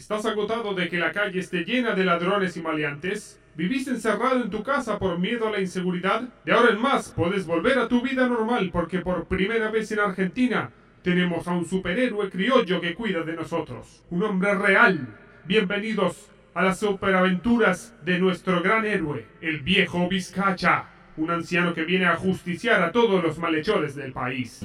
¿Estás agotado de que la calle esté llena de ladrones y maleantes? ¿Viviste encerrado en tu casa por miedo a la inseguridad? De ahora en más puedes volver a tu vida normal porque por primera vez en Argentina tenemos a un superhéroe criollo que cuida de nosotros. Un hombre real. Bienvenidos a las superaventuras de nuestro gran héroe, el viejo Vizcacha. Un anciano que viene a justiciar a todos los malhechores del país.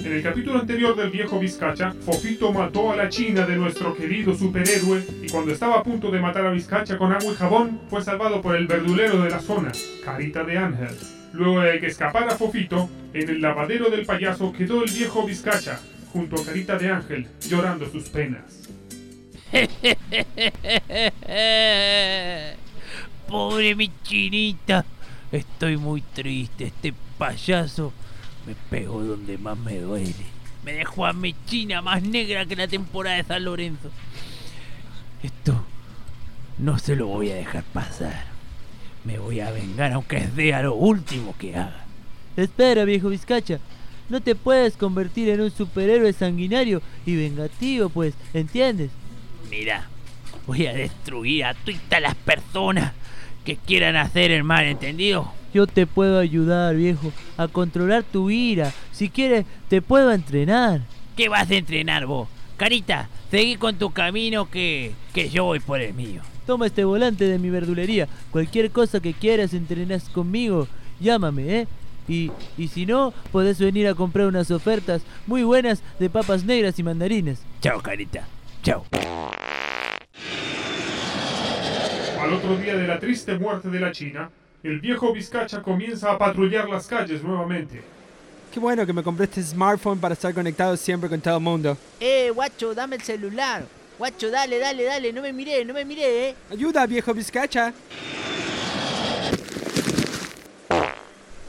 En el capítulo anterior del viejo Vizcacha, Fofito mató a la china de nuestro querido superhéroe y cuando estaba a punto de matar a Vizcacha con agua y jabón, fue salvado por el verdulero de la zona, Carita de Ángel. Luego de que escapara Fofito, en el lavadero del payaso quedó el viejo Vizcacha, junto a Carita de Ángel, llorando sus penas. Pobre mi chinita. Estoy muy triste. Este payaso me pegó donde más me duele. Me dejó a mi china más negra que la temporada de San Lorenzo. Esto no se lo voy a dejar pasar. Me voy a vengar aunque sea lo último que haga. Espera, viejo Vizcacha. No te puedes convertir en un superhéroe sanguinario y vengativo, pues, ¿entiendes? Mira, voy a destruir a todas las personas que quieran hacer el mal, ¿entendido? Yo te puedo ayudar, viejo, a controlar tu ira. Si quieres, te puedo entrenar. ¿Qué vas a entrenar vos? Carita, seguí con tu camino que, que yo voy por el mío. Toma este volante de mi verdulería. Cualquier cosa que quieras entrenas conmigo, llámame, ¿eh? Y, y si no, podés venir a comprar unas ofertas muy buenas de papas negras y mandarines. Chao, Carita. Chao. Al otro día de la triste muerte de la China, el viejo Vizcacha comienza a patrullar las calles nuevamente. Qué bueno que me compré este smartphone para estar conectado siempre con todo el mundo. Eh, guacho, dame el celular. Guacho, dale, dale, dale, no me miré, no me miré, eh. Ayuda, viejo Vizcacha.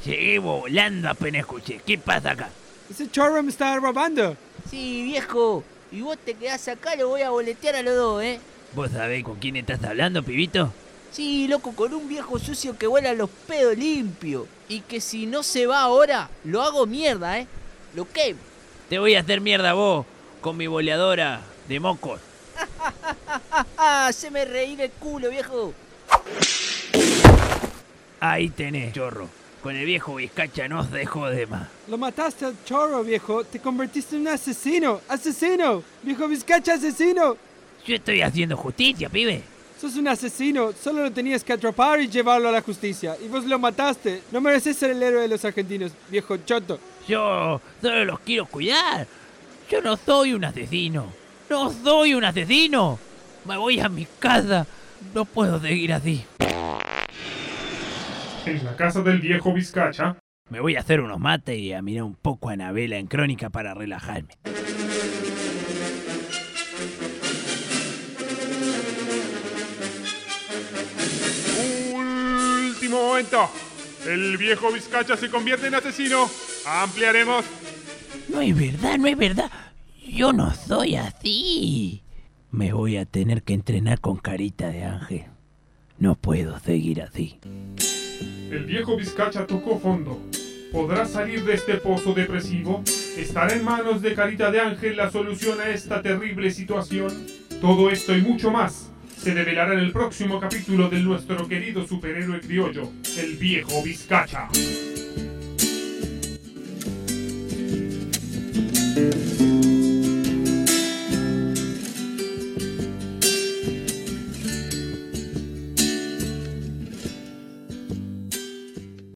Llegué volando apenas escuché. ¿Qué pasa acá? Ese chorro me está robando. Sí, viejo. Y vos te quedás acá, lo voy a boletear a los dos, eh. ¿Vos sabés con quién estás hablando, pibito? Sí, loco, con un viejo sucio que vuela los pedos limpios. Y que si no se va ahora, lo hago mierda, eh. Lo quemo. Te voy a hacer mierda vos con mi boleadora de mocos. se me reí el culo, viejo. Ahí tenés, chorro. Con el viejo Vizcacha no se dejó de más. Lo mataste al chorro, viejo. Te convertiste en un asesino. ¡Asesino! ¡Viejo Vizcacha, asesino! Yo estoy haciendo justicia, pibe. Sos un asesino. Solo lo tenías que atrapar y llevarlo a la justicia. Y vos lo mataste. No mereces ser el héroe de los argentinos, viejo choto. Yo solo los quiero cuidar. Yo no soy un asesino. No soy un asesino. Me voy a mi casa. No puedo seguir así. En la casa del viejo Vizcacha, Me voy a hacer unos mates y a mirar un poco a Anabela en crónica para relajarme. El viejo Vizcacha se convierte en asesino. Ampliaremos. No es verdad, no es verdad. Yo no soy así. Me voy a tener que entrenar con carita de ángel. No puedo seguir así. El viejo Vizcacha tocó fondo. ¿Podrá salir de este pozo depresivo? ¿Estará en manos de Carita de Ángel la solución a esta terrible situación? Todo esto y mucho más se develará en el próximo capítulo de nuestro querido superhéroe criollo, el viejo Vizcacha.